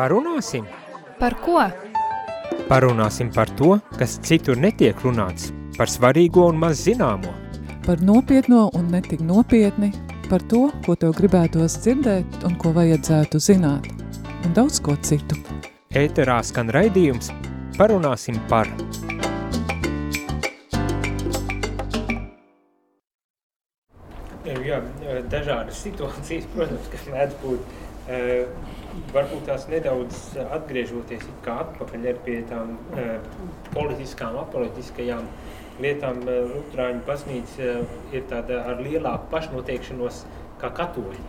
Parunāsim! Par ko? Parunāsim par to, kas citur netiek runāts, par svarīgo un maz zināmo. Par nopietno un netik nopietni, par to, ko tev gribētos dzirdēt un ko vajadzētu zināt, un daudz ko citu. Ēterā skan raidījums Parunāsim par – Jā, dažādas situācijas, protams, kas mēdz būt. Varbūt tās nedaudz atgriežoties atpakaļ pie tām politiskām, apolitiskajām lietām. Lutāņu baznīca ir tāda ar lielāku pašnoteikšanos kā katoļi.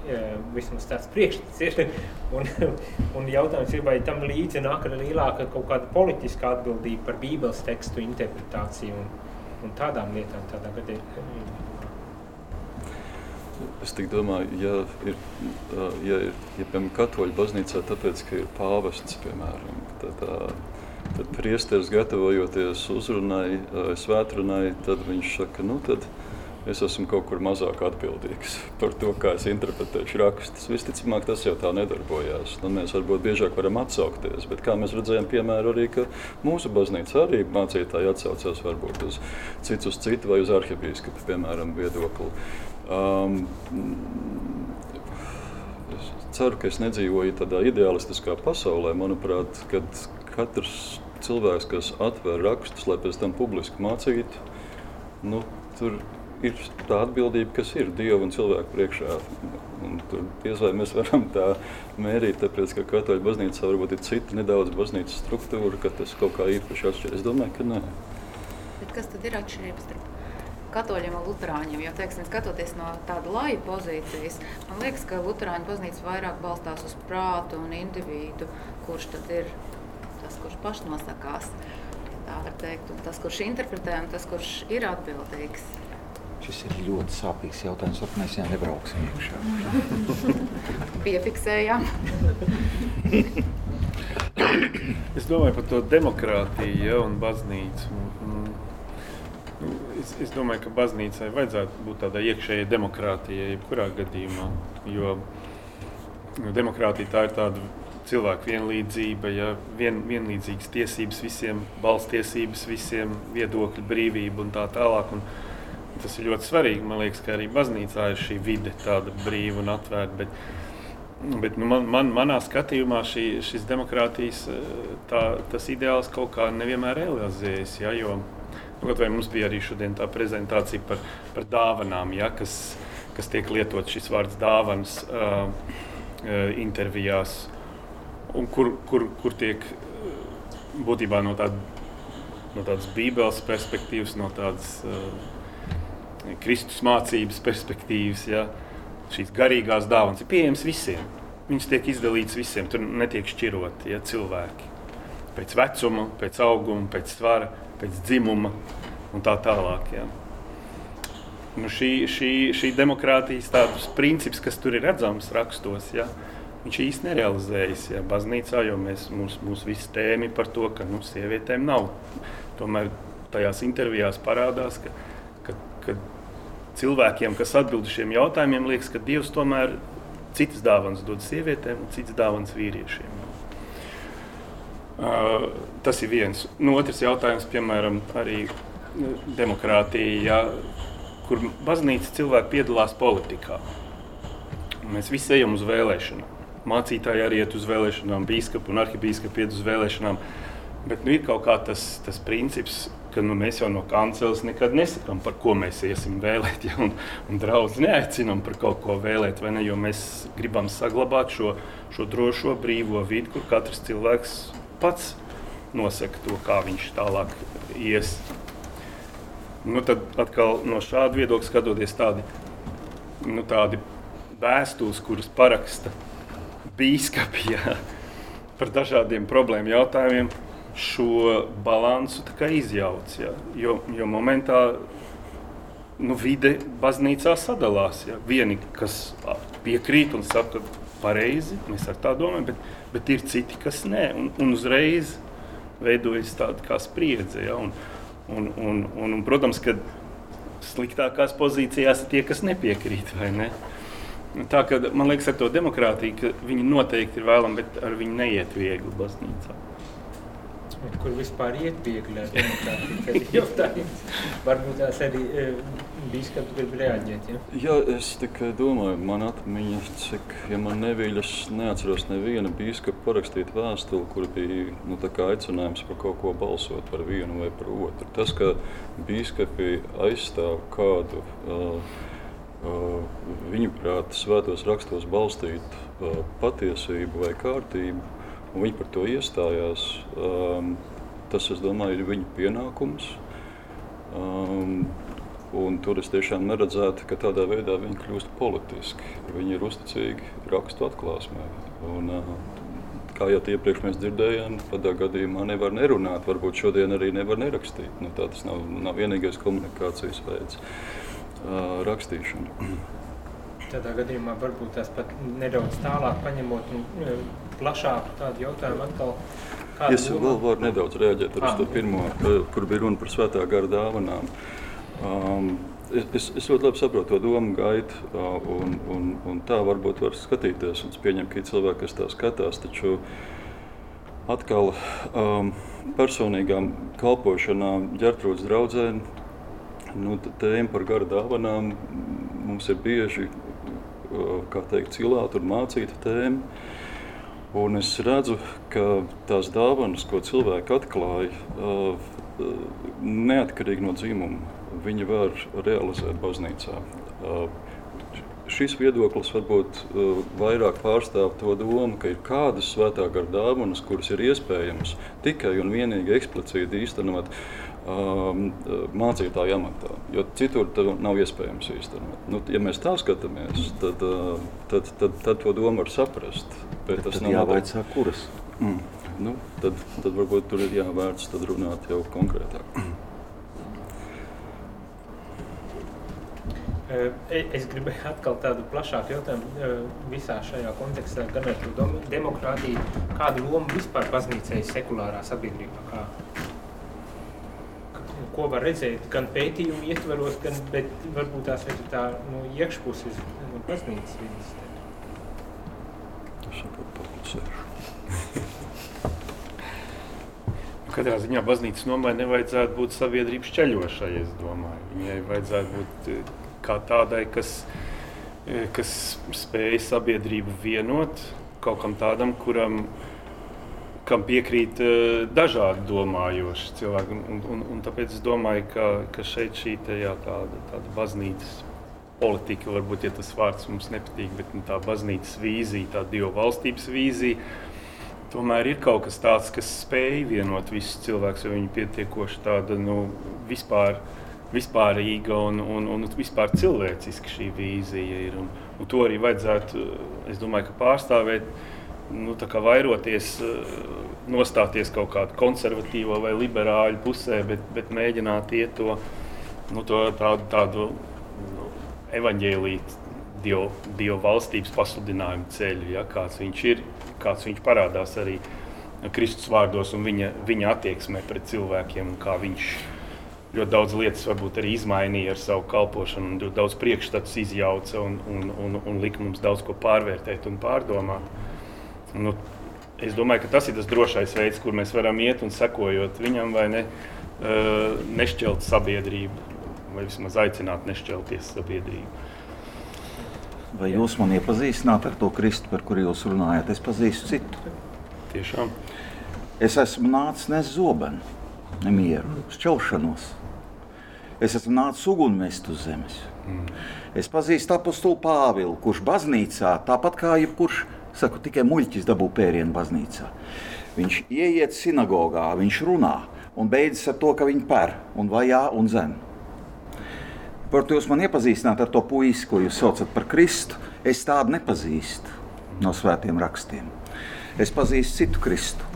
Vismaz tāds priekšstats ir. Un, un jautājums ir, vai tam līdzi nāk ar lielāka kaut kāda politiska atbildība par bībeles tekstu interpretāciju un, un tādām lietām tādā gadījumā. Es domāju, ja ir, ja, ja piemēram, katoļu baznīcā, tāpēc, ka ir pāvests, piemēram, tad, tad priesteris gatavojoties uzrunai, svētrunai, tad viņš saka, nu tad es esmu kaut kur mazāk atbildīgs par to, kā es interpretēšu rakstus. Visticamāk, tas jau tā nedarbojās. Nu, mēs varbūt biežāk varam atsaukties, bet kā mēs redzējām, piemēram, arī mūsu baznīca arī mācītāji atsaucās varbūt uz citu, uz citu vai uz arhibīskapu, piemēram, viedokli. Um, es ceru, ka es nedzīvoju tādā ideālistiskā pasaulē. Manuprāt, kad katrs cilvēks, kas atver rakstus, lai pēc tam publiski mācītu, nu, tur ir tā atbildība, kas ir Dieva un cilvēku priekšā. Un tur diez vai mēs varam tā mērīt, tāpēc, ka katoļu baznīcā varbūt ir cita nedaudz baznīcas struktūra, ka tas kaut kā īpaši atšķiras. Es domāju, ka nē. Bet kas tad ir atšķirības starp katoļiem un luterāņiem. Jo, teiksim, skatoties no tāda laika pozīcijas, man liekas, ka luterāņu baznīca vairāk balstās uz prātu un individu, kurš tad ir tas, kurš pašnosakās. Tā var teikt, un tas, kurš interpretē, un tas, kurš ir atbildīgs. Šis ir ļoti sāpīgs jautājums, vai mēs jau nebrauksim iekšā. Piefiksējām. es domāju par to demokrātiju ja, un baznīcu. Es, es domāju, ka baznīcai vajadzētu būt tādai iekšējai demokrātijai, jebkurā gadījumā. Jo demokrātija tā ir tāda cilvēku vienlīdzība, ja, vien, vienlīdzīgas tiesības visiem, balss tiesības visiem, viedokļu brīvība un tā tālāk. Un tas ir ļoti svarīgi. Man liekas, ka arī baznīcā ir šī vide tāda brīva un atvērta. Bet, Bet nu, man, man, manā skatījumā šī, šis demokrātijas tā, ideāls kaut kā nevienmēr realizējas. Ja, jo, Kaut vai mums bija arī šodien tā prezentācija par, par dāvanām, ja, kas, kas tiek lietots šis vārds dāvans uh, intervijās, un kur, kur, kur tiek būtībā no, tāda, no tādas bībeles perspektīvas, no tādas uh, Kristus mācības perspektīvas, ja, šīs garīgās dāvanas ir pieejamas visiem. Viņas tiek izdalītas visiem, tur netiek šķiroti ja, cilvēki. Pēc vecuma, pēc auguma, pēc svara pēc dzimuma un tā tālāk. Ja. Nu, šī, šī, šī demokrātijas tāds princips, kas tur ir redzams rakstos, ja, viņš īsti nerealizējas ja, baznīcā, jo mēs, mūs, mūs visi tēmi par to, ka nu, sievietēm nav. Tomēr tajās intervijās parādās, ka, ka, ka cilvēkiem, kas atbild uz šiem jautājumiem, liekas, ka Dievs tomēr citas dāvanas dod sievietēm un citas dāvanas vīriešiem. Uh, tas ir viens. Nu, otrs jautājums, piemēram, arī nu, demokrātija, ja, kur baznīca cilvēki piedalās politikā. Mēs visi ejam uz vēlēšanām. Mācītāji arī iet uz vēlēšanām, biskupi un arhibīskapi iet uz vēlēšanām. Bet nu, ir kaut kā tas, tas princips, ka nu, mēs jau no kanceles nekad nesakām, par ko mēs iesim vēlēt. Ja, un, un draugi neaicinām par kaut ko vēlēt, ne, jo mēs gribam saglabāt šo, šo drošo, brīvo vidi, kur katrs cilvēks pats nosaka to, kā viņš tālāk ies. Nu, tad atkal no šāda viedokļa skatoties tādi, nu, tādi vēstules, kuras paraksta bīskapi jā, par dažādiem problēmu jautājumiem, šo balansu izjauc. Jā, jo, jo momentā nu, vide baznīcā sadalās. Jā. Vieni, kas piekrīt un saka, ka pareizi, mēs ar tā domājam, bet, bet ir citi, kas nē. Un, un uzreiz veidojas tāda kā spriedze. Ja? Un, un, un, un, un, protams, ka sliktākās pozīcijās ir tie, kas nepiekrīt. Ne? Tā kā man liekas, ar to demokrātiju, ka viņi noteikti ir vēlami, bet ar viņu neiet viegli baznīcā. Kur vispār iet viegli ar demokrātiju? Varbūt tās arī e, biskups grib reaģēt. Ja? Jā, es domāju, man atmiņa, cik, ja man nebija, es neatceros nevienu biskupu parakstītu vēstuli, kur bija nu, aicinājums par kaut ko balsot par vienu vai par otru. Tas, ka biskupi aizstāv kādu. Uh, viņuprāt, svētos rakstos balstīt patiesību vai kārtību, un viņi par to iestājās. Tas, es domāju, ir viņu pienākums. Un tur es tiešām neredzētu, ka tādā veidā viņi kļūst politiski. Viņi ir uzticīgi rakstu atklāsmē. Un, kā jau iepriekš mēs dzirdējām, tādā gadījumā nevar nerunāt. Varbūt šodien arī nevar nerakstīt. Nu, tā tas nav, nav vienīgais komunikācijas veids. Uh, rakstīšanu. Tādā gadījumā varbūt tās pat nedaudz tālāk paņemot un plašāku tādu jautājumu atkal. Es vēl varu nedaudz reaģēt uz to pirmo, kur bija runa par svētā gara dāvanām. Um, es, es ļoti labi saprotu to domu gaitu, un, un, un tā varbūt var skatīties. Es pieņemu, ka ir cilvēki, kas tā skatās, taču atkal um, personīgām kalpošanām ģērtrūdas draudzēm Nu, tēma par garu dāvanām mums ir bieži teikt, cilāta un mācīta tēma. Un es redzu, ka tās dāvanas, ko cilvēki atklāja, neatkarīgi no dzimuma, viņi var realizēt baznīcā. Šis viedoklis varbūt vairāk pārstāv to domu, ka ir kādas svētā gara dāvanas, kuras ir iespējams tikai un vienīgi eksplicīti īstenot Um, mācītāju amatā. Jo citur tas nav iespējams īstenot. Nu, ja mēs tā skatāmies, tad, uh, tad, tad, tad to domu var saprast. Bet, bet tas nav jāvaicā, kuras. Mm. Nu, tad, tad varbūt tur ir jāvērts runāt jau konkrētāk. Uh, e, es gribēju atkal tādu plašāku jautājumu visā šajā kontekstā, gan ar to demokrātiju, kādu lomu vispār baznīcai sekulārā sabiedrībā, kā ko var redzēt gan pētījumu ietvaros, gan varbūt tās ir tā nu, iekšpuses no baznīcas vidas. Tas ir paklusēšu. Katrā ziņā baznīcas nomai nevajadzētu būt sabiedrības ceļošai, es domāju. Viņai vajadzētu būt kā tādai, kas, eh, kas spēj sabiedrību vienot, kaut kam tādam, kuram ir kam piekrīt uh, dažādi domājoši cilvēki. Un, un, un tāpēc es domāju, ka, ka šeit šī te, jā, tāda, tāda baznīcas politika, varbūt ja tas vārds mums nepatīk, bet nu, tā baznīcas vīzija, tā divu valstības vīzija. Tomēr ir kaut kas tāds, kas spēj vienot visus cilvēkus, jo viņi ir pietiekoši tāda nu, vispār, vispārīga un, un, un vispār cilvēciska šī vīzija ir. Un, un to arī vajadzētu, es domāju, pārstāvēt nu, vairoties, nostāties kaut kādā konservatīvā vai liberāļu pusē, bet, bet mēģināt iet to, nu, to tādu, tādu nu, evaņģēlīju, dievu, dievu valstības pasludinājumu ceļu, ja, kāds viņš ir, kāds viņš parādās arī Kristus vārdos un viņa, viņa attieksmē pret cilvēkiem, kā viņš ļoti daudz lietas varbūt arī izmainīja ar savu kalpošanu, ļoti daudz priekšstats izjauca un, un, un, un lika mums daudz ko pārvērtēt un pārdomāt. Nu, es domāju, ka tas ir tas drošais veids, kur mēs varam iet un sekojot viņam, vai ne, uh, nešķelt sabiedrību, vai vismaz aicināt nešķelties sabiedrību. Vai jūs man iepazīstināt ar to Kristu, par kuru jūs runājat? Es pazīstu citu. Tiešām. Es esmu nācis nes zobenu, nemieru, šķelšanos. Es esmu nācis uguni mest uz zemes. Mm. Es pazīstu apakstu Pāvilu, kurš baznīcā, tāpat kā jebkurš Saku, tikai muļķis dabū pērienu baznīcā. Viņš ieiet sinagogā, viņš runā un beidzas ar to, ka viņi per un vajā un zem. Par to jūs man iepazīstināt ar to puisi, ko jūs saucat par Kristu. Es tādu nepazīstu no svētiem rakstiem. Es pazīstu citu Kristu.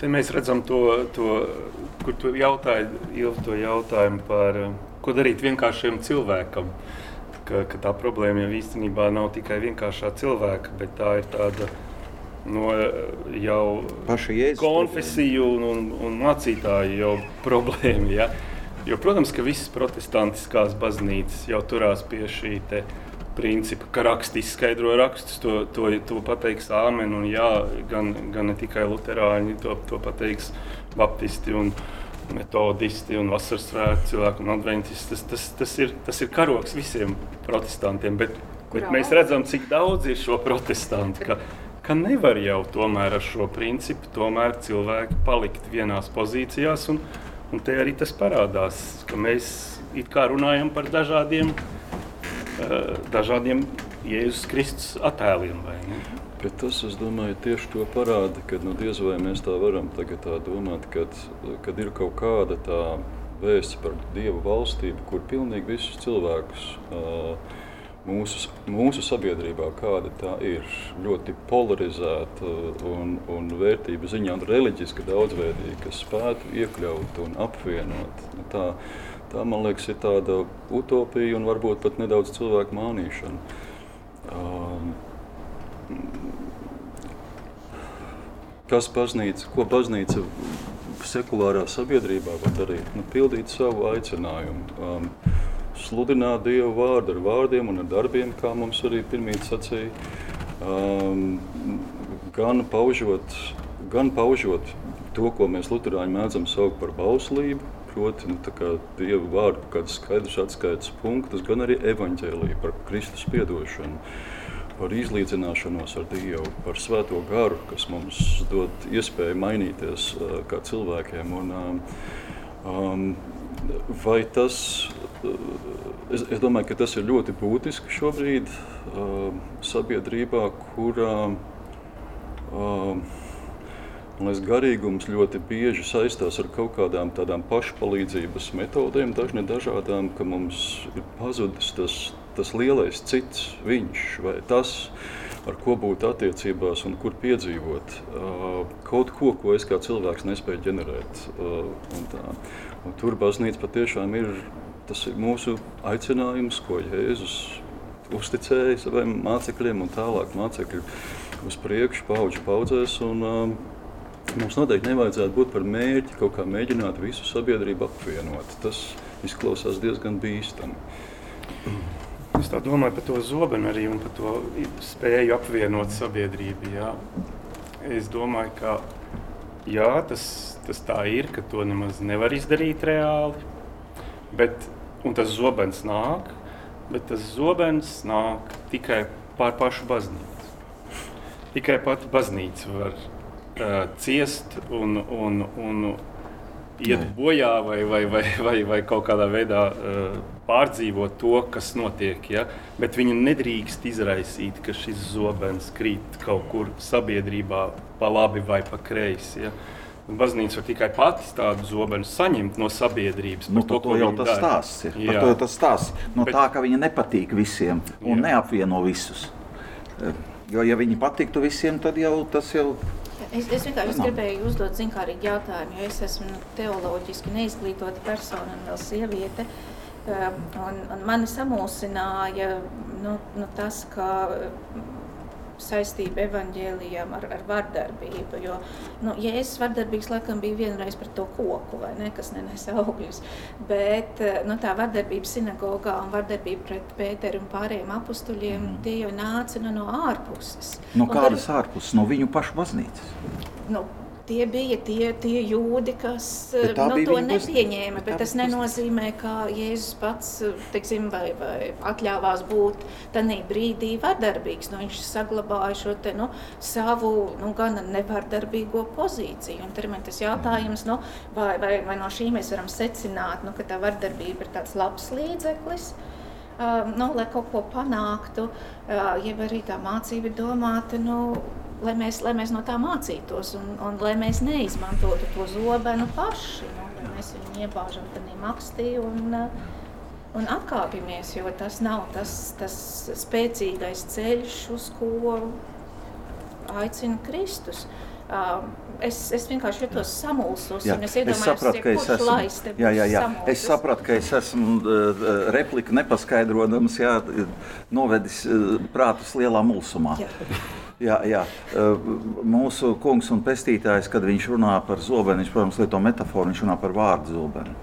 Te mēs redzam to, to kur tu jautāji, to jautājumu par, ko darīt vienkāršiem cilvēkam. Ka, ka tā problēma jau īstenībā nav tikai vienkāršā cilvēka, bet tā ir tāda no jau konfesiju un, un, un mācītāju jau problēma. Ja? Jo, protams, ka visas protestantiskās baznīcas jau turās pie šī te, principa, ka raksts izskaidro rakstus, to, to, to pateiks āmen un jā, gan, gan ne tikai luterāņi, to, to pateiks baptisti un metodisti un vasaras svētki cilvēki un adventisti. Tas, tas, tas, ir, tas ir karoks visiem protestantiem, bet, bet mēs redzam, cik daudz ir šo protestantu, ka, ka nevar jau tomēr ar šo principu tomēr cilvēki palikt vienās pozīcijās un, un te arī tas parādās, ka mēs it kā runājam par dažādiem Eh, dažādiem Jēzus Kristus attēliem. Bet tas, es domāju, tieši to parāda, ka nu, diez vai mēs tā varam tagad tā domāt, kad, kad ir kaut kāda tā vēsts par Dievu valstību, kur pilnīgi visus cilvēkus mūsu, mūsu sabiedrībā, kāda tā ir, ļoti polarizēta un, un vērtību ziņā un reliģiski daudzveidīga, kas spētu iekļaut un apvienot. Nu, tā, Tā, man liekas, ir tāda utopija un varbūt pat nedaudz cilvēku mānīšana. Um, kas baznīca, ko baznīca sekulārā sabiedrībā var darīt? Nu, pildīt savu aicinājumu. Um, sludināt Dievu vārdu ar vārdiem un ar darbiem, kā mums arī pirmīt sacīja. Um, gan paužot, gan paužot to, ko mēs luterāņi mēdzam saukt par bauslību, proti nu, Dieva vārdu kāds skaidrs atskaites punktus, gan arī evaņģēlīju par Kristus piedošanu, par izlīdzināšanos ar Dievu, par svēto garu, kas mums dod iespēju mainīties uh, kā cilvēkiem. Un, um, um, vai tas, uh, es, es domāju, ka tas ir ļoti būtiski šobrīd uh, sabiedrībā, kurā Man liekas, garīgums ļoti bieži saistās ar kaut kādām tādām pašpalīdzības metodēm, dažne dažādām, ka mums ir pazudis tas, tas lielais cits, viņš vai tas, ar ko būt attiecībās un kur piedzīvot kaut ko, ko es kā cilvēks nespēju ģenerēt. Un tā. un tur baznīca patiešām ir, tas ir mūsu aicinājums, ko Jēzus uzticēja saviem mācekļiem un tālāk mācekļi uz priekšu, paudžu paudzēs. Un, uh, Mums noteikti nevajadzētu būt par mērķi kaut kā mēģināt visu sabiedrību apvienot. Tas izklausās diezgan bīstami. Es tā domāju par to zobenu arī un par to spēju apvienot sabiedrību. Jā. Es domāju, ka jā, tas, tas tā ir, ka to nemaz nevar izdarīt reāli. Bet, un tas zobens nāk, bet tas zobens nāk tikai pār pašu baznīcu. Tikai pati baznīca var uh, ciest un, un, un iet Nē. bojā vai, vai, vai, vai, vai kaut kādā veidā uh, pārdzīvot to, kas notiek. Ja? Bet viņi nedrīkst izraisīt, ka šis zobens krīt kaut kur sabiedrībā pa labi vai pa kreisi. Ja? Baznīca var tikai pati tādu zobenu saņemt no sabiedrības. Nu, to, to jau tas stāsts ir. Jā. Par to tas stāsts. No Bet, tā, ka viņa nepatīk visiem un jā. neapvieno visus. Jo, ja viņi patiktu visiem, tad jau tas jau Es, es vienkārši gribēju uzdot zinkārīgu jautājumu, jo es esmu nu, teoloģiski neizglītota persona un vēl sieviete. Um, un, un mani samulsināja nu, nu tas, ka saistība evaņģēlijām ar, ar vardarbību. Jo nu, Jēzus vardarbīgs laikam bija vienreiz par to koku, ne, kas nenes augļus. Bet nu, tā vardarbība sinagogā un vardarbība pret Pēteru un pārējiem apustuļiem, mm. tie jau nāca nu, no ārpuses. No kādas par... ārpuses? No viņu pašu baznīcas? Nu, Tie bija tie, tie jūdi, kas nu, to nepieņēma. Bet, bet tas nenozīmē, ka Jēzus pats teiksim, vai, vai atļāvās būt tajā brīdī vardarbīgs. Nu, viņš saglabāja šo te, nu, savu nu, gan nevardarbīgo pozīciju. Un tad ir tas jautājums, nu, vai, vai, vai no šī mēs varam secināt, nu, ka tā vardarbība ir tāds labs līdzeklis. Uh, nu, lai kaut ko panāktu, uh, jeb arī tā mācība ir domāta. Nu, lai mēs, lai mēs no tā mācītos un, un lai mēs neizmantotu to zobenu paši. Nu, lai mēs viņu iebāžam tādā makstī un, un atkāpjamies, jo tas nav tas, tas spēcīgais ceļš, uz ko aicina Kristus. Uh, es, es vienkārši jutos samulsus. Jā, es, es sapratu, ka es esmu. Jā, jā, jā. Es sapratu, ka es esmu uh, repliku nepaskaidrojams, jā, novedis uh, prātus lielā mulsumā. Jā. Jā, jā. Mūsu kungs un pestītājs, kad viņš runā par zobenu, viņš, protams, lieto metaforu, viņš runā par vārdu zobenu.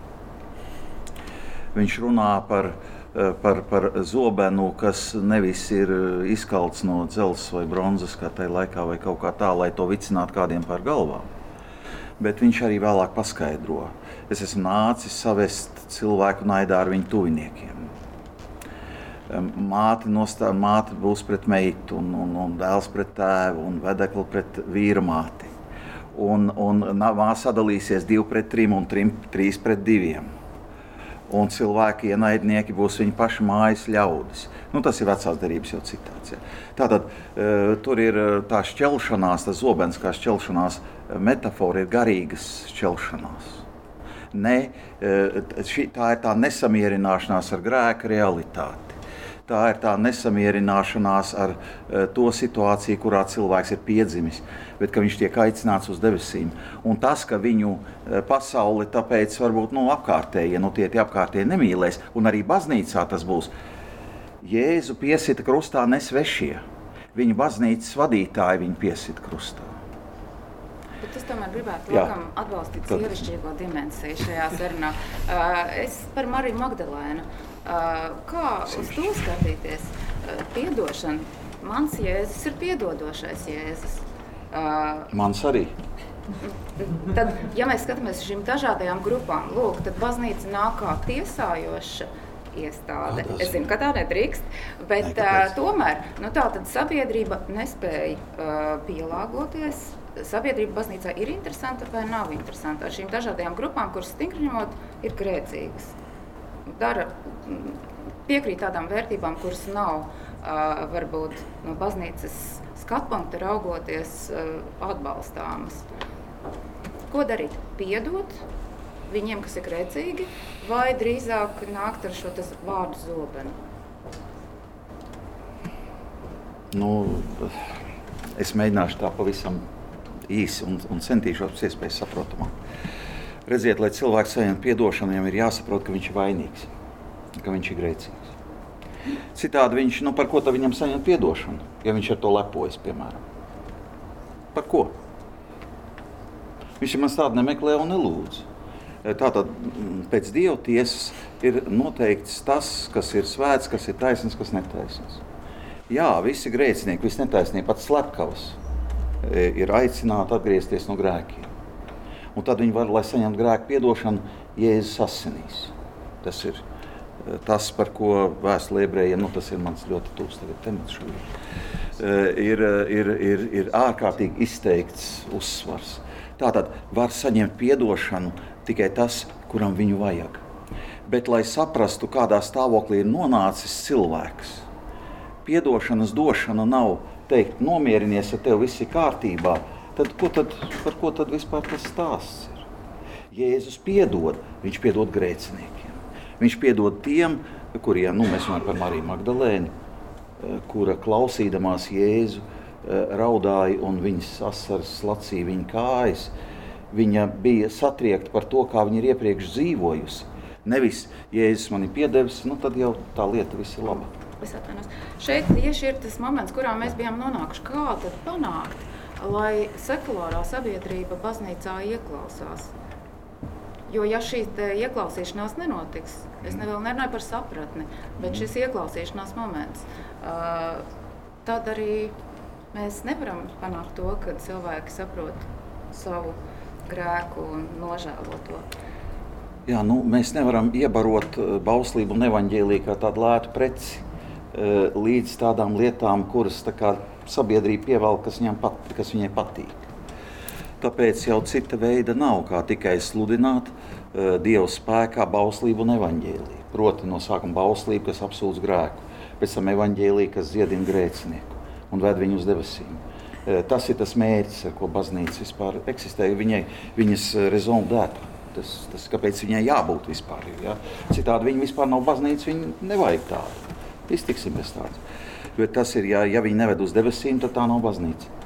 Viņš runā par, par, par zobenu, kas nevis ir izkalts no dzelzceļa vai bronzas, kā tajā laikā, vai kaut kā tā, lai to vicinātu kādiem pār galvām. Bet viņš arī vēlāk paskaidro. Es esmu nācis savest cilvēku naidā ar viņu tuviniekiem. Māte, nostā, māte būs pret meitu, un, un, un dēls pret tēvu, un vedekli pret vīra māti. Un, un māsa sadalīsies divi pret trim un trim, trīs pret diviem un cilvēki ienaidnieki būs viņa paša mājas ļaudis. Nu, tas ir vecās derības jau citāts. Ja. Tātad uh, tur ir e, tā šķelšanās, tas zobens kā šķelšanās e, metāfora ir garīgas šķelšanās. Ne, šī, tā ir tā nesamierināšanās ar grēka realitāti tā ir tā nesamierināšanās ar uh, to situāciju, kurā cilvēks ir piedzimis, bet viņš tiek aicināts uz debesīm. Un tas, ka viņu uh, pasauli tāpēc varbūt nu, apkārtējie, nu, tie, tie apkārtējie nemīlēs, un arī baznīcā tas būs. Jēzu piesita krustā nesvešie. Viņa baznīcas vadītāji viņu piesita krustā. Bet es tomēr gribētu laikam, atbalstīt sievišķīgo dimensiju šajā sarunā. Uh, es par Mariju Magdalēnu. Kā uz to skatīties? Piedošana. Mans jēzus ir piedodošais jēzus. Mans arī. Tad, ja mēs skatāmies uz šīm dažādajām grupām, lūk, tad baznīca nāk kā tiesājoša iestāde. Es zinu, ka tā nedrīkst, bet ne, uh, tomēr nu, tā sabiedrība nespēja uh, pielāgoties. Sabiedrība baznīcā ir interesanta vai nav interesanta ar šīm dažādajām grupām, kuras stingri ņemot ir grēcīgas dara, piekrīt tādām vērtībām, kuras nav varbūt no baznīcas skatu punkta raugoties atbalstāmas. Ko darīt? Piedot viņiem, kas ir redzīgi, vai drīzāk nākt ar šo vārdu zobenu? Nu, es mēģināšu tā pavisam īsi un, un centīšos pēc iespējas saprotamāk. Redziet, lai cilvēks saņemtu atdošanu, viņam ir jāsaprot, ka viņš ir vainīgs, ka viņš ir grēcīgs. Citādi viņš, nu, par ko tad viņam saņemt atdošanu, ja viņš ar to lepojas, piemēram? Par ko? Viņš man tādu nemeklē un nelūdz. Tātad mm, pēc dieva tiesas ir noteikts tas, kas ir svēts, kas ir taisnīgs, kas netaisnīgs. Jā, visi grēcinieki, visi netaisnīgi, pat slepkavas e, ir aicināti atgriezties no grēkiem un tad viņi var, lai saņemtu grēku atdošanu, Jēzus asinīs. Tas ir tas, par ko vēstule ebrejiem, nu, tas ir mans ļoti tūs temats šodien, ir, eh, ir, ir, ir ārkārtīgi izteikts uzsvars. Tātad var saņemt atdošanu tikai tas, kuram viņu vajag. Bet, lai saprastu, kādā stāvoklī ir nonācis cilvēks, atdošanas došana nav teikt, nomierinies, ja tev viss ir kārtībā, tad, ko tad, par ko tad vispār tas stāsts ir? Jēzus piedod, viņš piedod grēciniekiem. Viņš piedod tiem, kuriem, nu, mēs runājam par Mariju Magdalēnu, eh, kura klausīdamās Jēzu eh, raudāja un viņas asaras lacīja viņa kājas. Viņa bija satriekta par to, kā viņa ir iepriekš dzīvojusi. Nevis, Jēzus man ir piedevis, nu tad jau tā lieta viss ir laba. Šeit tieši ir tas moments, kurā mēs bijām nonākuši. Kā tad panākt, lai sekulārā sabiedrība baznīcā ieklausās. Jo, ja šī ieklausīšanās nenotiks, es vēl nerunāju par sapratni, bet šis ieklausīšanās moments, tad arī mēs nevaram panākt to, ka cilvēki saprot savu grēku un nožēlo to. Jā, nu, mēs nevaram iebarot bauslību un evaņģēlīju kā tādu lētu preci līdz tādām lietām, kuras tā kā sabiedrība pievelk, kas, pat, kas viņai patīk. Tāpēc jau cita veida nav kā tikai sludināt uh, Dieva spēkā bauslību un evaņģēlīju. Proti, no sākuma bauslība, kas apsūdz grēku, pēc tam evaņģēlīja, kas dziedina grēcinieku un ved viņu uz debesīm. Uh, tas ir tas mērķis, ar ko baznīca vispār eksistē. Viņai, viņas rezonu dēta. Tas, tas, kāpēc viņai jābūt vispār. Ja? Citādi viņa vispār nav baznīca, viņa nevajag tādu. Iztiksim bez tādas. Bet tas ir, ja, ja viņi neved uz debesīm, tad tā nav baznīca.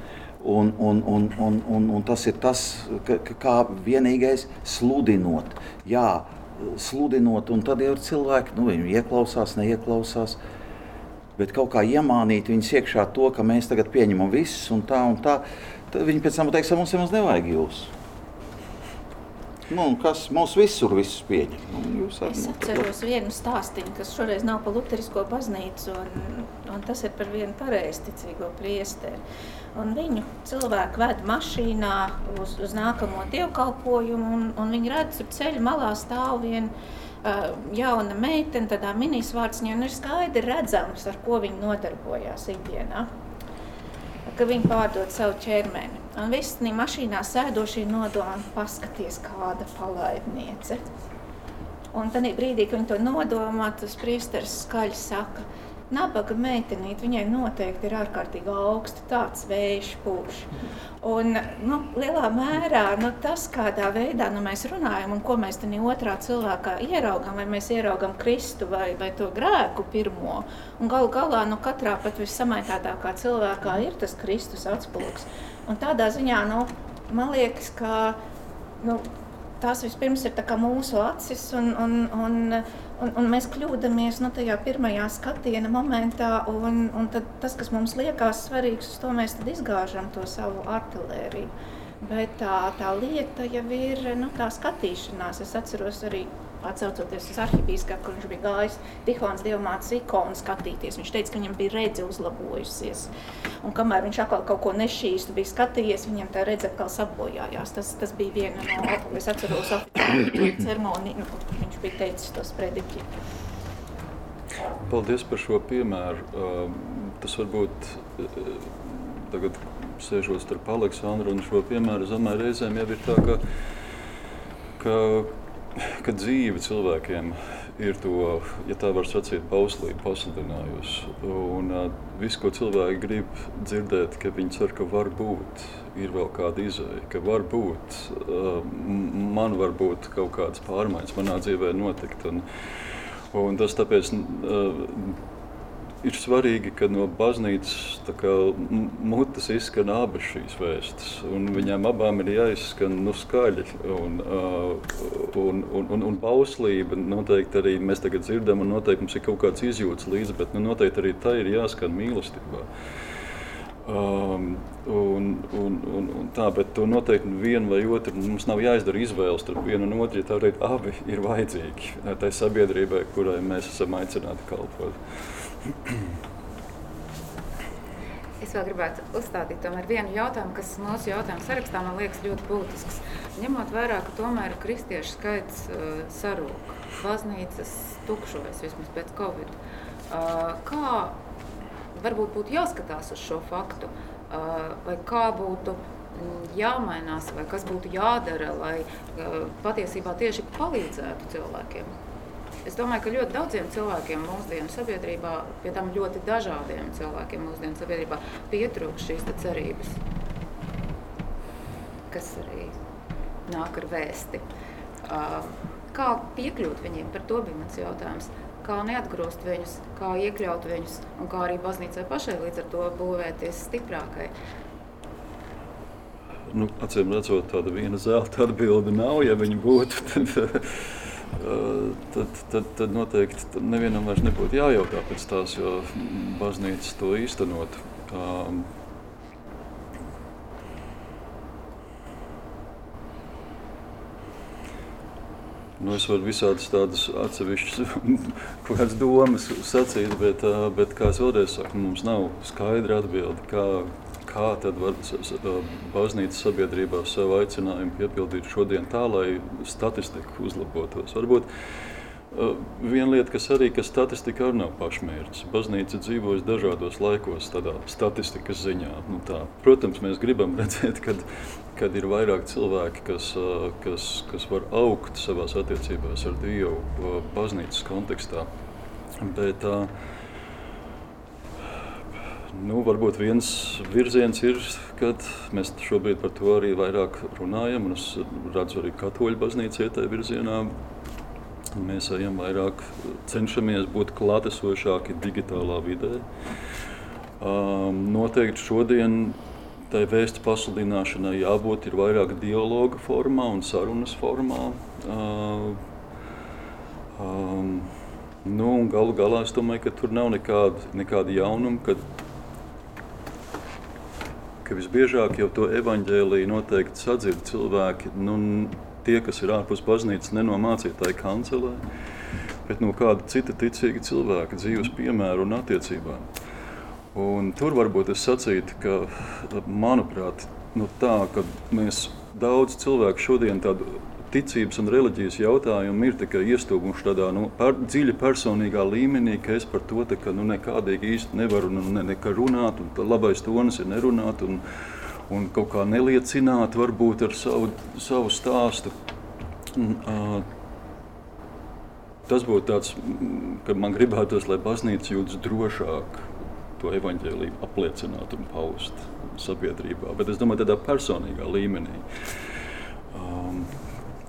Un, un, un, un, un, un tas ir tas, ka, kā vienīgais sludinot. Jā, sludinot, un tad jau ir cilvēki, nu, viņi ieklausās, neieklausās. Bet kaut kā iemānīt viņus iekšā to, ka mēs tagad pieņemam visus un tā un tā. Tad viņi pēc tam teiks, ka mums nemaz nevajag jūs. Nu, kas mūs visur visus pieņem? Nu, es atceros vienu stāstīnu, kas šoreiz nav par Lutherisko baznīcu, un, un tas ir par vienu pareizticīgo priesteri. Un viņu cilvēku ved mašīnā uz, uz nākamo dievkalpojumu, un, un viņi redz, ka ceļa malā stāv viena uh, jauna meitene, tādā minisvārdsņā, un ir skaidri redzams, ar ko viņa nodarbojās ikdienā. Ka viņi pārdod savu ķermeni. Un viss tajā mašīnā sēdošie nodomā, paskaties, kāda palaidniece. Un tad brīdī, kad viņi to nodomā, tas priesteris skaļi saka, ka Nabaga meitenīte, viņai noteikti ir ārkārtīgi augsta, tāds vējš pūš. Un, nu, lielā mērā nu, tas, kādā veidā nu, mēs runājam un ko mēs tādā otrā cilvēkā ieraugam, vai mēs ieraugam Kristu vai, vai to grēku pirmo. Galu galā nu, katrā pat vissamaitātākā cilvēkā ir tas Kristus atspulgs. Un tādā ziņā nu, man liekas, ka nu, tās vispirms ir mūsu acis un, un, un Un, un mēs kļūdāmies nu, tajā pirmajā skatiena momentā, un, un tas, kas mums liekas svarīgs, uz to mēs izgāžam to savu artēriju. Bet tā, tā lieta jau ir nu, tā skatīšanās. Es atceros arī atcaucoties uz arhibīskāpu, kur viņš bija gājis Tihons dievmātes ikonu skatīties. Viņš teica, ka viņam bija redze uzlabojusies. Un kamēr viņš atkal kaut ko nešķīstu bija skatījies, viņam tā redze atkal sabojājās. Tas, tas bija viena no, es atceros, oficiālu ceremoniju, nu, viņš bija teicis to sprediķi. Paldies par šo piemēru. Tas varbūt tagad sēžot starp Aleksandru un šo piemēru, es domāju, reizēm jau ir tā, ka, ka ka dzīve cilvēkiem ir to, ja tā var sacīt, pauslību pasludinājusi. Un uh, viss, ko cilvēki grib dzirdēt, ka viņi cer, ka var būt, ir vēl kāda izēja, ka var būt, uh, man var būt kaut kādas pārmaiņas manā dzīvē notikt. Un, un tas tāpēc uh, ir svarīgi, ka no baznīcas mutes izskan abas šīs vēstis. Viņām abām ir jāizskan nu, skaļi. Un, un, un, un, un bauslība noteikti arī mēs tagad dzirdam, un noteikti mums ir kaut kāds izjūts līdzi, bet nu, noteikti arī tā ir jāskan mīlestībā. Um, un, un, un, un tā, bet to noteikti viena vai otra mums nav jāizdara izvēle starp vienu un otru. Ja tā teikt, abi ir vajadzīgi tai sabiedrībai, kurai mēs esam aicināti kalpot. Es vēl gribētu uzstādīt vienu jautājumu, kas mūsu jautājumu sarakstā man liekas ļoti būtisks. Ņemot vērā, ka tomēr kristiešu skaits uh, sarūk, baznīcas tukšojas vismaz pēc Covid. Uh, kā varbūt būtu jāskatās uz šo faktu, uh, vai kā būtu mm, jāmainās, vai kas būtu jādara, lai uh, patiesībā tieši palīdzētu cilvēkiem? Es domāju, ka ļoti daudziem cilvēkiem mūsdienu sabiedrībā, pie tam ļoti dažādiem cilvēkiem mūsdienu sabiedrībā, pietrūkst šīs cerības, kas arī nāk ar vēsti. Kā piekļūt viņiem, par to bija mans jautājums. Kā neatgrūst viņus, kā iekļaut viņus, un kā arī baznīcai pašai līdz ar to būvēties stiprākai. Nu, acīm redzot, tāda viena zelta atbilde nav. Ja viņi būtu, tad tad, tad, tad noteikti nevienam vairs nebūtu jājautā pēc tās, jo baznīca to īstenot. Um, Nu, es varu visādas tādas atsevišķas domas sacīt, bet, bet kā es vēlreiz saku, mums nav skaidra atbilde, kā, kā tad var baznīcas sabiedrībā savu aicinājumu piepildīt šodien tā, lai statistika uzlabotos. Varbūt viena lieta, kas arī ka statistika arī nav pašmērķis. Baznīca dzīvojas dažādos laikos, tādā statistikas ziņā. Nu tā. Protams, mēs gribam redzēt, kad, kad ir vairāk cilvēki, kas, kas, kas var augt savās attiecībās ar Dievu baznīcas kontekstā. Bet, uh, Nu, varbūt viens virziens ir, kad mēs šobrīd par to arī vairāk runājam. Es redzu, arī katoļu baznīca iet tajā virzienā. Mēs ejam vairāk, cenšamies būt klātesošāki digitālā vidē. Um, noteikti šodien tai vēstu pasludināšanai jābūt vairāk dialoga formā un sarunas formā. Uh, um, nu, galu galā es domāju, ka tur nav nekāda, nekāda jaunuma ka visbiežāk jau to evaņģēlīju noteikti sadzird cilvēki nu, tie, kas ir ārpus baznīcas, ne no mācītāja kancelē, bet no kāda cita ticīga cilvēka dzīves piemēra un attiecībām. Un tur varbūt es sacītu, ka, manuprāt, nu tā, ka mēs daudz cilvēku šodien tādu ticības un reliģijas jautājumu ir tikai iestūguši tādā nu, par, dziļi personīgā līmenī, ka es par to ka, nu, nekādīgi īsti nevaru nu, ne, ne runāt, un labais tonis ir nerunāt un, un kaut kā neliecināt varbūt ar savu, savu stāstu. Un, uh, tas būtu tāds, ka man gribētos, lai baznīca jūtas drošāk to evaņģēlīju apliecināt un paust sabiedrībā, bet es domāju, tādā personīgā līmenī.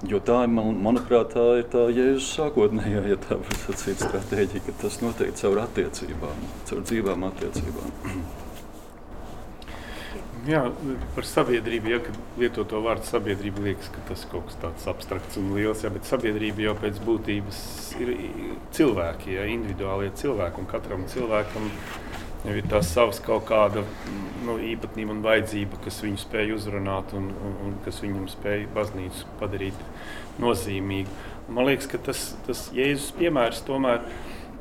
Jo tā, man, manuprāt, tā ir tā Jēzus sākotnējā, ja tā var sacīt, stratēģija, ka tas notiek caur attiecībām, caur dzīvām attiecībām. Jā, par sabiedrību, ja lieto to vārdu sabiedrība, liekas, ka tas kaut kas tāds abstrakts un liels, jā, bet sabiedrība jau pēc būtības ir cilvēki, ja, individuālie cilvēki, un katram cilvēkam jau ir tās savas kaut kāda nu, īpatnība un vajadzība, kas viņu spēj uzrunāt un, un, un kas viņam spēj baznīcu padarīt nozīmīgu. Man liekas, ka tas, tas Jēzus piemērs tomēr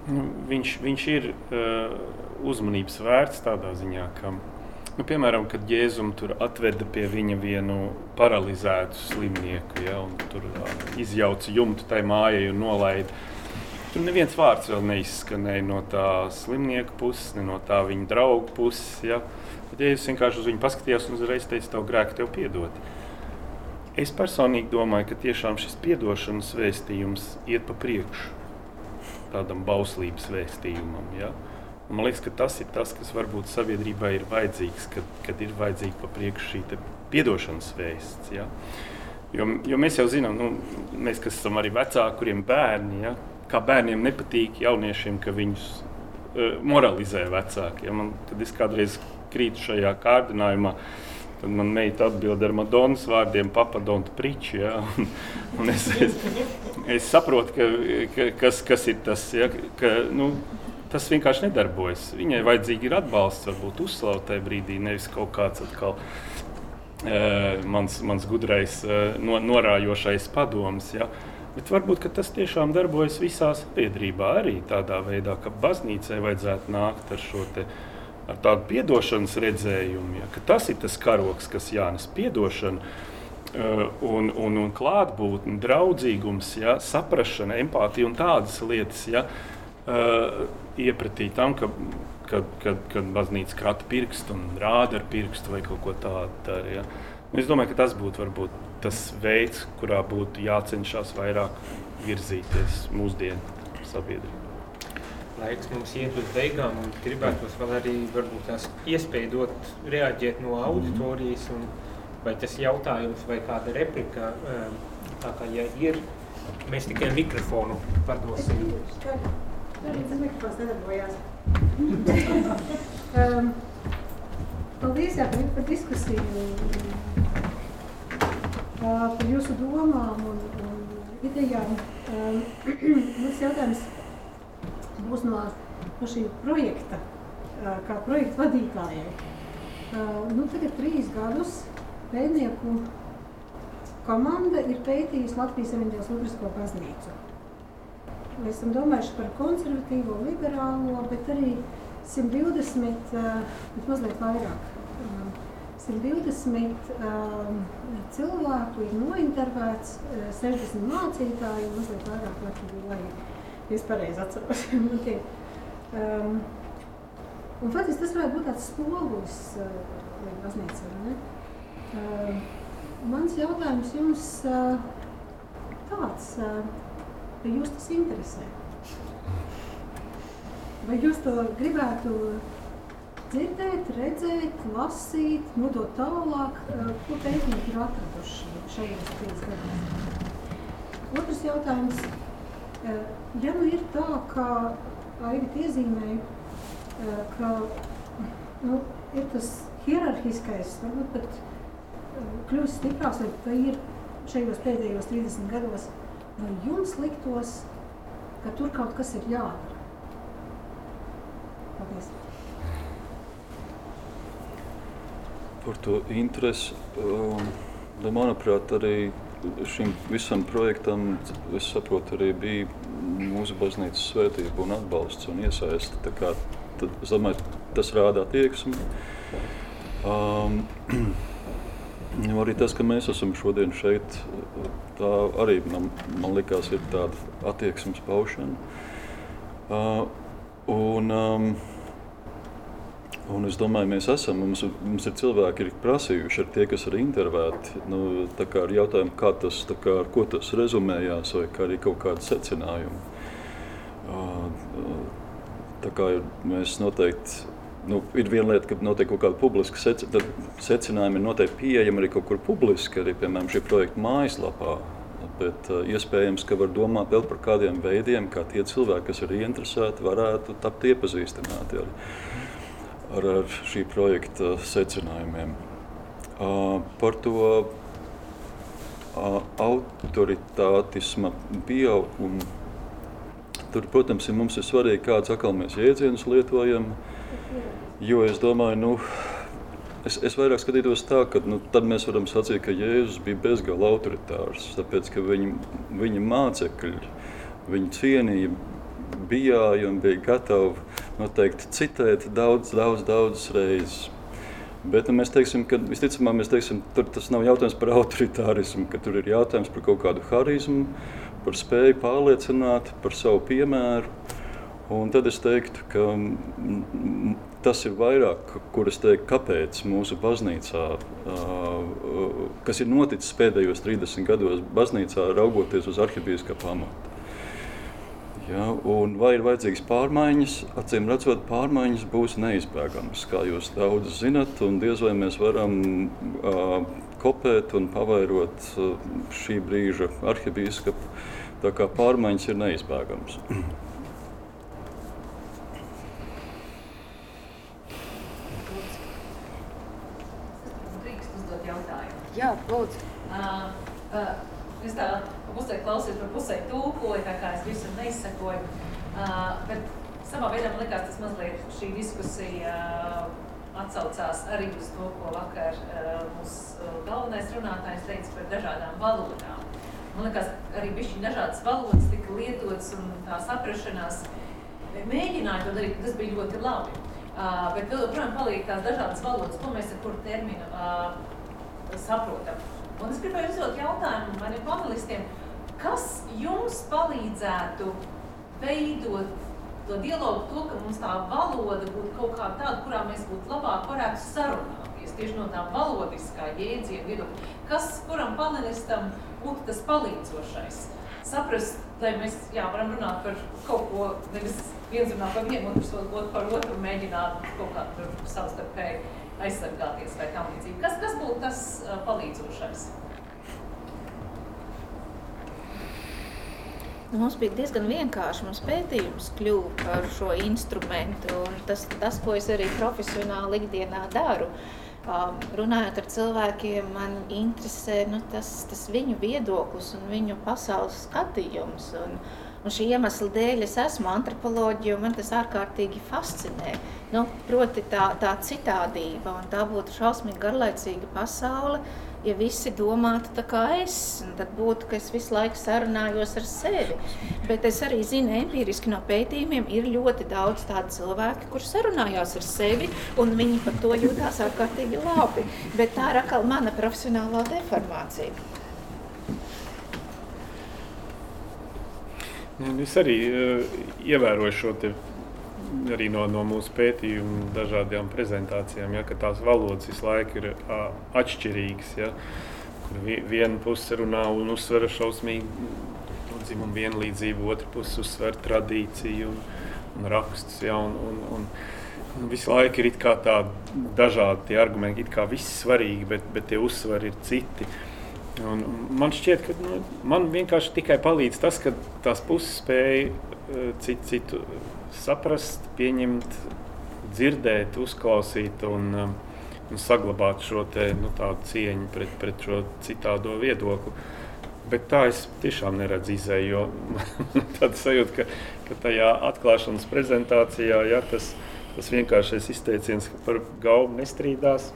nu, viņš, viņš ir uh, uzmanības vērts tādā ziņā, ka, nu, piemēram, kad Jēzum tur atveda pie viņa vienu paralizētu slimnieku, ja, un tur uh, izjauca jumtu tai mājai un nolaida Tur neviens vārds vēl neizskanēja no tā slimnieka puses, ne no tā viņa drauga puses. Ja? Bet, ja es vienkārši uz viņu paskatījos un uzreiz teicu, tev grēki tev piedod. Es personīgi domāju, ka tiešām šis atdošanas vēstījums iet pa priekšu tādam bauslības vēstījumam. Ja? Un man liekas, ka tas ir tas, kas varbūt sabiedrībai ir vajadzīgs, kad, kad ir vajadzīga pa priekšu šī atdošanas vēsts. Ja? Jo, jo mēs jau zinām, nu, mēs, kas esam arī vecāki, kuriem bērni. Ja? Kā bērniem nepatīk jauniešiem, ka viņus uh, moralizē vecāki. Ja man, kad es kādreiz krītu šajā kārdinājumā, tad man meita atbild ar Madonas vārdiem, papadonta priči. Ja? Un, un es, es, es saprotu, ka, ka, kas, kas ir tas. Ja? Ka, nu, Tas vienkārši nedarbojas. Viņai vajadzīgi ir atbalsts, varbūt uzslavēt tajā brīdī, nevis kaut kāds atkal uh, mans, mans gudrais, uh, no, norājošais padoms. Ja? Uh, Bet varbūt tas tiešām darbojas visā sabiedrībā arī tādā veidā, ka baznīcai vajadzētu nākt ar šo te, ar tādu atdošanas redzējumu, ja, ka tas ir tas karoks, kas jānes atdošana. Uh, un, un, un klātbūtne, draudzīgums, ja, saprāšana, empātija un tādas lietas, ja, uh, iepratī tam, ka, kad, kad, kad baznīca krata pirkstu un rāda ar pirkstu vai kaut ko tādu. Ja. Es domāju, ka tas būtu varbūt tas veids, kurā būtu jācenšas vairāk virzīties mūsdienu sabiedrībā. Laiks mums iet uz beigām, un gribētos vēl arī tās iespēju dot, reaģēt no auditorijas, un, vai tas jautājums vai kāda replika. Um, tā kā ja ir, mēs tikai mikrofonu padosim. Tas mikrofons nedarbojās. um, paldies jā, par diskusiju par jūsu domām un, un idejām. Mans jautājums būs no, no šī projekta, kā projekta vadītājai. Nu, tagad trīs gadus pētnieku komanda ir pētījusi Latvijas evaņģēlas Lutrisko baznīcu. Mēs esam domājuši par konservatīvo, liberālo, bet arī 120, bet mazliet vairāk 120 um, cilvēku ir nointervēts, 60 uh, mācītāji mazliet vairāk Latviju, lai es pareizi atceros. um, un faktiski tas varētu būt tāds spogulis uh, baznīcā, ne? Uh, mans jautājums jums uh, tāds, uh, vai jūs tas interesē? Vai jūs to gribētu dzirdēt, redzēt, lasīt, nodot tālāk, eh, ko pētnieki ir atraduši šajos trīs gados. Otrs jautājums. Eh, ja nu ir tā, kā Aigita iezīmēja, eh, ka nu, ir tas hierarhiskais, varbūt pat kļūst stiprāks, vai ir šajos pēdējos 30 gados, vai jums liktos, ka tur kaut kas ir jādara? Paldies! Par to interesi. Um, manuprāt, arī šim visam projektam, es saprotu, arī bija mūsu baznīcas svētība un atbalsts un iesaisti. Tad, es domāju, tas rāda attieksmi. Um, arī tas, ka mēs esam šodien šeit, tā arī man, man likās ir tāda attieksmes paušana. Uh, un, um, Un es domāju, mēs esam. Mums, mums ir cilvēki, ir prasījuši, ir tie, kas ir intervēti. Nu, ar jautājumu, kā tas, kā, ar ko tas rezumējās, vai kā arī kaut kādi secinājumi. Tā kā ir, mēs noteikti. Nu, ir viena lieta, ka notiek kaut kāda publiska sec, secinājuma, ir noteikti pieejama arī kaut kur publiski, arī piemēram šī projekta mājaslapā. Bet uh, iespējams, ka var domāt vēl par kādiem veidiem, kā tie cilvēki, kas ir ieinteresēti, varētu tapt iepazīstināti. Arī ar, ar šī projekta secinājumiem. Par to autoritātisma pieaugumu. Tur, protams, ir mums ir svarīgi, kāds atkal mēs jēdzienus lietojam. Jo es domāju, nu, es, es vairāk skatītos tā, ka nu, tad mēs varam sacīt, ka Jēzus bija bezgala autoritārs. Tāpēc, ka viņa, viņa mācekļi, viņa cienīja bijāja un bija gatavi noteikti citēt daudz, daudz, daudz reizes. Bet nu, mēs teiksim, ka visticamāk mēs teiksim, tur tas nav jautājums par autoritārismu, ka tur ir jautājums par kaut kādu harizmu, par spēju pārliecināt, par savu piemēru. Un tad es teiktu, ka tas ir vairāk, kur es teiktu, kāpēc mūsu baznīcā, kas ir noticis pēdējos 30 gados, baznīcā raugoties uz arhibīskapa amatu. Ja, vai ir vajadzīgas pārmaiņas? Acīm redzot, pārmaiņas būs neizbēgamas. Kā jūs daudz zinat, un diez vai mēs varam uh, kopēt un pavairot uh, šī brīža arhibīskapu. Tā kā pārmaiņas ir neizbēgamas. Jā, lūdzu. Uh, uh, es tā pusē klausījos, par pusē tūkoju, tā kā es visam neizsakoju. Uh, bet savā veidā man liekas, tas mazliet šī diskusija uh, atsaucās arī uz to, ko vakar uh, mūsu galvenais runātājs teica par dažādām valodām. Man liekas, arī bišķi dažādas valodas tika lietotas un tā saprašanās mēģināja to darīt, tas bija ļoti labi. Uh, bet vēl joprojām paliek tās dažādas valodas, ko mēs ar kuru terminu uh, saprotam. Un es gribēju uzdot jautājumu maniem panelistiem, Kas jums palīdzētu veidot to dialogu, to, ka mums tā valoda būtu kaut kā tāda, kurā mēs būtu labāk varētu sarunāties tieši no tā valodiskā jēdziena viedokļa? Kas kuram panelistam būtu tas palīdzošais? Saprast, lai mēs jā, varam runāt par kaut ko, nevis viens runā par vienu, otrs par otru, mēģināt kaut kā tur savstarpēji aizsargāties vai tam līdzīgi. Kas, kas būtu tas uh, palīdzošais? Nu, mums bija diezgan vienkārši. Mums pētījums kļuva par šo instrumentu. Tas, tas, ko es arī profesionāli ikdienā daru, um, runājot ar cilvēkiem, man interesē nu, tas, tas viņu viedoklis un viņu pasaules skatījums. Un, Un šī iemesla dēļ es esmu antropoloģija, un man tas ārkārtīgi fascinē. Nu, proti, tā, tā citādība, un tā būtu šausmīgi garlaicīga pasaule, ja visi domātu tā kā es, tad būtu, ka es visu laiku sarunājos ar sevi. Bet es arī zinu, empiriski no pētījumiem ir ļoti daudz tādu cilvēku, kurš sarunājās ar sevi, un viņi par to jūtās ārkārtīgi labi. Bet tā ir atkal mana profesionālā deformācija. Es arī uh, ievēroju šo arī no, no mūsu pētījuma dažādām prezentācijām, ja, ka tās valodas visu laiku ir uh, atšķirīgas. Ja, kur vi, viena puse runā un uzsver šausmīgi dzimumu vienlīdzību, otra puse uzsver tradīciju un, un rakstus. Ja, un, un, un, visu laiku ir tādi dažādi argumenti, it kā viss svarīgi, bet, bet tie uzsvari ir citi. Un man šķiet, ka nu, man vienkārši tikai palīdz tas, ka tās puses spēja citu, citu saprast, pieņemt, dzirdēt, uzklausīt un, um, un saglabāt šo te, nu, cieņu pret, pret šo citādo viedokli. Bet tā es tiešām neredzu izēju, jo tāda sajūta, ka, ka tajā atklāšanas prezentācijā ja, tas, tas vienkāršais izteiciens, par galvu nestrīdās,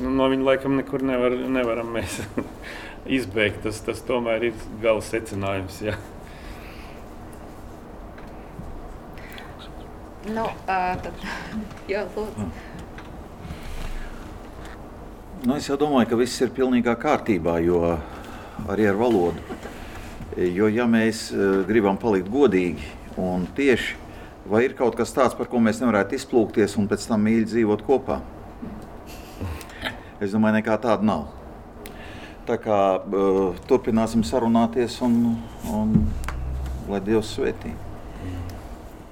nu, no viņa laikam nekur nevar, nevaram mēs izbeigt. Tas, tas tomēr ir gala secinājums. Jā. Nu, uh, tad, jā, lūdzu. Nu, es domāju, ka viss ir pilnībā kārtībā, jo arī ar valodu. Jo, ja mēs gribam palikt godīgi un tieši, vai ir kaut kas tāds, par ko mēs nevarētu izplūkties un pēc tam mīļi dzīvot kopā? Es domāju, nekā tāda nav. Tā kā uh, turpināsim sarunāties un, un lai Dievs svētī.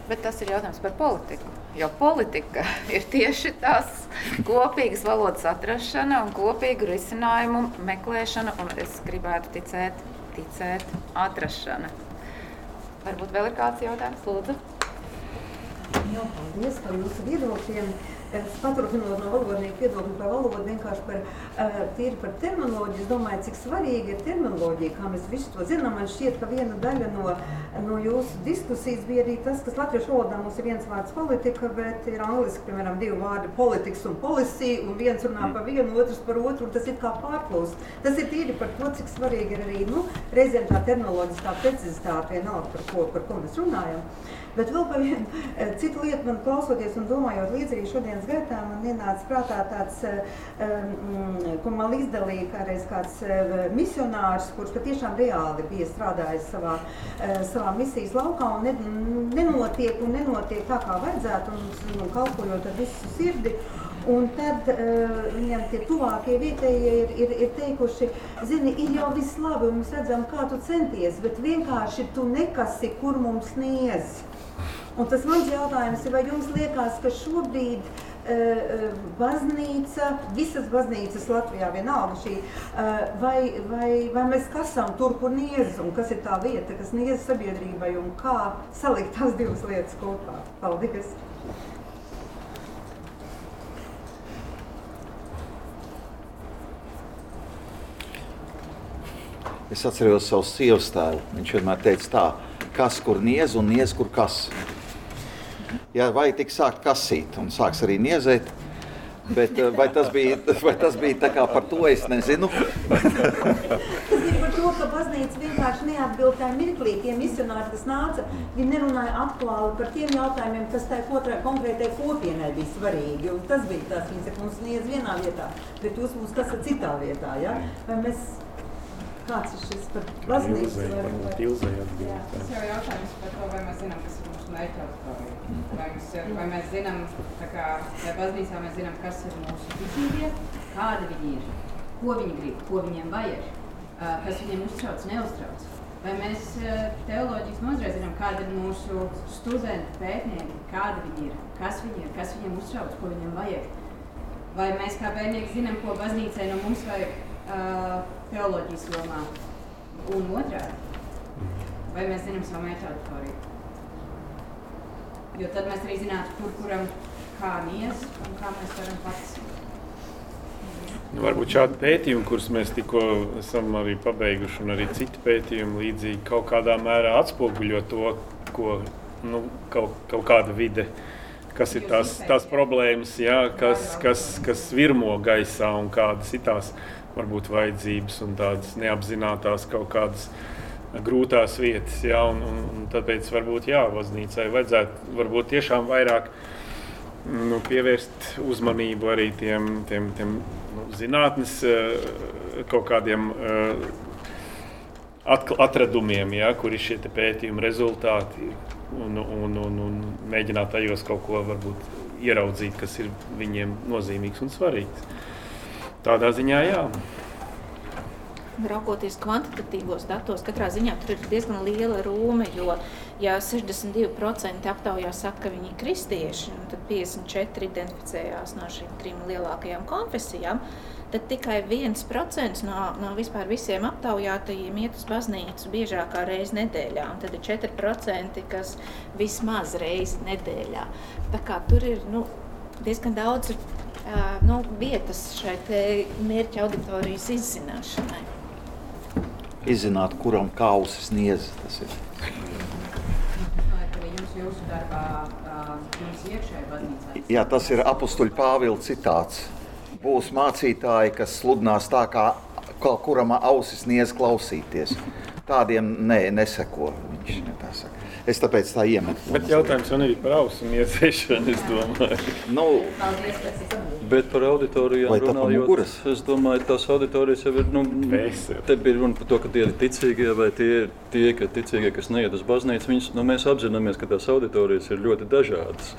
Bet tas ir jautājums par politiku. Jo politika ir tieši tas kopīgas valodas atrašana un kopīgu risinājumu meklēšana, un es gribētu ticēt, ticēt atrašana. Varbūt vēl ir kāds jautājums, lūdzu. Jā, paldies par jūsu viedokļiem. Es paturpinot no valodnieku viedokļa par valodu, vienkārši par, uh, tīri par terminoloģiju. Es domāju, cik svarīgi ir terminoloģija, kā mēs visi to zinām. Man šķiet, ka viena daļa no, no jūsu diskusijas bija arī tas, kas latviešu valodā mums ir viens vārds politika, bet ir angliski, piemēram, divi vārdi politikas un policija, un viens runā par vienu, otrs par otru, un tas ir kā pārplūst. Tas ir tīri par to, cik svarīgi ir arī, nu, reizēm tā terminoloģiskā precizitāte vienalga, par ko, par ko mēs runājam. Bet vēl par vienu eh, citu lietu, man klausoties un domājot līdzīgi šodienas gaitā, man ienāca prātā tāds, um, ko man izdalīja kādreiz kāds misionārs, kurš patiešām reāli bija strādājis savā, savā misijas laukā un ne, nenotiek un nenotiek tā, kā vajadzētu un, un kalpojot ar visu sirdi. Un tad uh, viņam tie tuvākie vietējie ir, ir, ir teikuši, zini, ir jau viss labi, un mēs redzam, kā tu centies, bet vienkārši tu nekasi, kur mums niedz. Un tas mans jautājums ir, vai jums liekas, ka šobrīd uh, baznīca, visas baznīcas Latvijā vienalga šī, uh, vai, vai, vai mēs kasām tur, kur niedz, un kas ir tā vieta, kas niedz sabiedrībai, un kā salikt tās divas lietas kopā? Paldies! Es atceros savu sievas tēvu. Viņš vienmēr teica tā, kas kur niez un niez kur kas ja, vai tik sākt kasīt un sāks arī niezēt. Bet, eh, vai tas bija, vai tas bija tā kā par to, es nezinu. tas ir par to, ka baznīca vienkārši neatbild tajā mirklī. Tie misionāri, kas nāca, viņi nerunāja aktuāli par tiem jautājumiem, kas tai konkrētai kopienai bija svarīgi. Un tas bija tas, viņi saka, mums niedz vienā vietā, bet jūs mums kas ir citā vietā. Ja? Vai mēs Kāds ir šis par baznīcu? Tas jau jautājums par to, vai mēs zinām, kas ir mūsu mērķa auditorija. Vai, mēs, vai mēs zinām, kā, vai baznīcā mēs zinām, kas ir mūsu ticīgie, kāda viņi ir, ko viņi grib, ko viņiem vajag, kas viņiem uztrauc, neuztrauc. Vai mēs teoloģijas nozarē zinām, kāda ir mūsu studenti, pētnieki, kāda viņi ir, kas viņi ir, kas viņiem uztrauc, ko viņiem vajag. Vai mēs kā pētnieki zinām, ko baznīcai no mums vajag teoloģijas jomā un otrādi. Vai mēs zinām savu mērķa auditoriju? Jo tad mēs arī zinātu, kur kuram kā nies un kā mēs varam pats. Nu, varbūt šādi pētījumi, kurus mēs tikko esam arī pabeiguši, un arī citi pētījumi līdzīgi kaut kādā mērā atspoguļo to, ko nu, kaut, kaut kāda vide, kas ir tās, tās problēmas, jā, kas, kas, kas virmo gaisā un kādas ir tās varbūt vajadzības un tādas neapzinātās kaut kādas grūtās vietas. Ja, un, un, un tāpēc varbūt jā, baznīcai vajadzētu varbūt tiešām vairāk nu, pievērst uzmanību arī tiem, tiem, tiem nu, zinātnes eh, kaut kādiem uh, atradumiem, ja, kur ir šie pētījuma rezultāti. Un, un, un, un mēģināt tajos kaut ko varbūt ieraudzīt, kas ir viņiem nozīmīgs un svarīgs. Tādā ziņā, jā. Raugoties kvantitatīvos datos, katrā ziņā tur ir diezgan liela rūme, jo, ja 62% aptaujā saka, ka viņi ir kristieši, tad 54% identificējās no šīm trim lielākajām konfesijām, tad tikai 1% no, no vispār visiem aptaujātajiem iet uz baznīcu biežākā reize nedēļā, un tad ir 4%, kas vismaz reizi nedēļā. Tā kā tur ir nu, diezgan daudz nu, vietas šai mērķa auditorijas izzināšanai. Izzināt, kuram kausis niedz tas ir. Jā, tas ir apustuļu Pāvila citāts. būs mācītāji, kas sludinās tā, kā kaut kuram ausis niedz klausīties. Tādiem nē, neseko. Viņš ne tā saka. Es tāpēc tā iemetu. Bet jautājums jau nebija par ausu iedzēšanu, es domāju. Nu, Bet par auditorijām runājot, es domāju, tās auditorijas jau ir, nu, te bija runa par to, ka tie ir ticīgie vai tie ir tie, ka ticīgie, kas neiet uz baznīcu, viņas, nu, mēs apzināmies, ka tās auditorijas ir ļoti dažādas.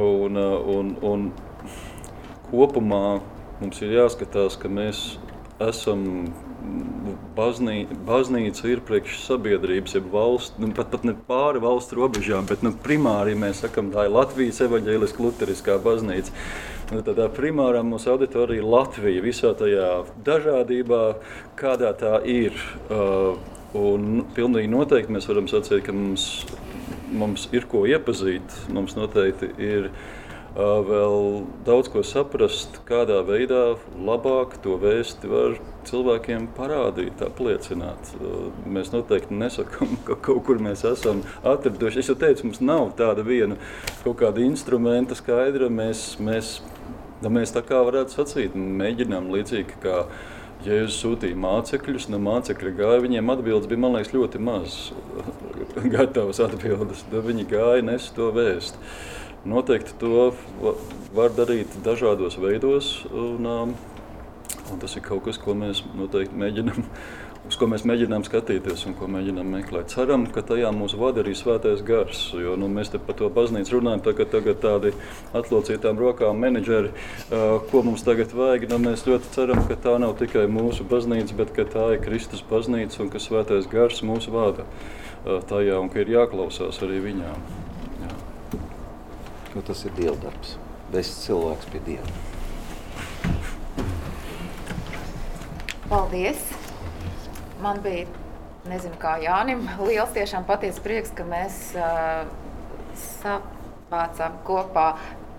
Un, uh, un, un kopumā mums ir jāskatās, ka mēs esam baznī, baznīca ir priekš sabiedrības, jeb valsts, nu, pat, pat ne pāri valsts robežām, bet nu, primāri mēs sakam, tā ir Latvijas evaņģēliska luteriskā baznīca. Nu, tādā primārā mūsu auditorija ir Latvija visā tajā dažādībā, kādā tā ir. Uh, un pilnīgi noteikti mēs varam sacīt, ka mums, mums ir ko iepazīt, mums noteikti ir vēl daudz ko saprast, kādā veidā labāk to vēsti var cilvēkiem parādīt, apliecināt. Mēs noteikti nesakām, ka kaut kur mēs esam atraduši. Es jau teicu, mums nav tāda viena kaut kāda instrumenta skaidra. Mēs, mēs, nu, mēs tā kā varētu sacīt, mēģinām līdzīgi kā Jēzus sūtīja mācekļus, no mācekļa gāja. Viņiem atbildes bija, man liekas, ļoti maz. Gatavas atbildes. Tad viņi gāja, nes to vēst. Noteikti to va- var darīt dažādos veidos. Un, um, un tas ir kaut kas, ko mēs noteikti mēģinām. Uz ko mēs mēģinām skatīties un ko mēģinām meklēt. Ceram, ka tajā mūs vada arī svētais gars. Jo nu, mēs te par to baznīcu runājam, tagad, tagad tādi atlocītām rokām menedžeri, uh, ko mums tagad vajag. Nu, mēs ļoti ceram, ka tā nav tikai mūsu baznīca, bet ka tā ir Kristus baznīca un ka svētais gars mūs vada uh, tajā un ka ir jāklausās arī viņām. Nu, tas ir Dieva darbs. Vest cilvēks pie Dieva. Paldies! Man bija, nezinu, kā Jānim, liels tiešām patiesa prieks, ka mēs uh, sapācām kopā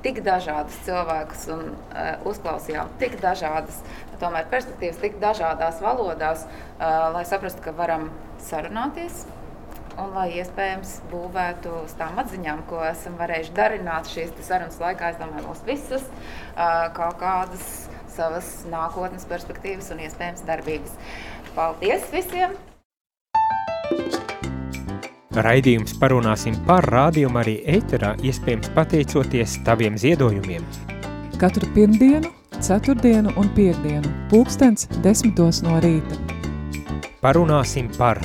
tik dažādus cilvēkus un uh, uzklausījām tik dažādas tomēr, perspektīvas, tik dažādās valodās, uh, lai saprastu, ka varam sarunāties. Un lai iespējams būvētu uz tām atziņām, ko esam varējuši darināt šīs sarunas laikā, es domāju, mūs visus uh, kaut kādas savas nākotnes perspektīvas un iespējams darbības. Paldies visiem! Raidījums parunāsim par rādījumu arī ēterā, iespējams pateicoties taviem ziedojumiem. Katru pirmdienu, ceturtdienu un piekdienu, pulkstens desmitos no rīta. Parunāsim par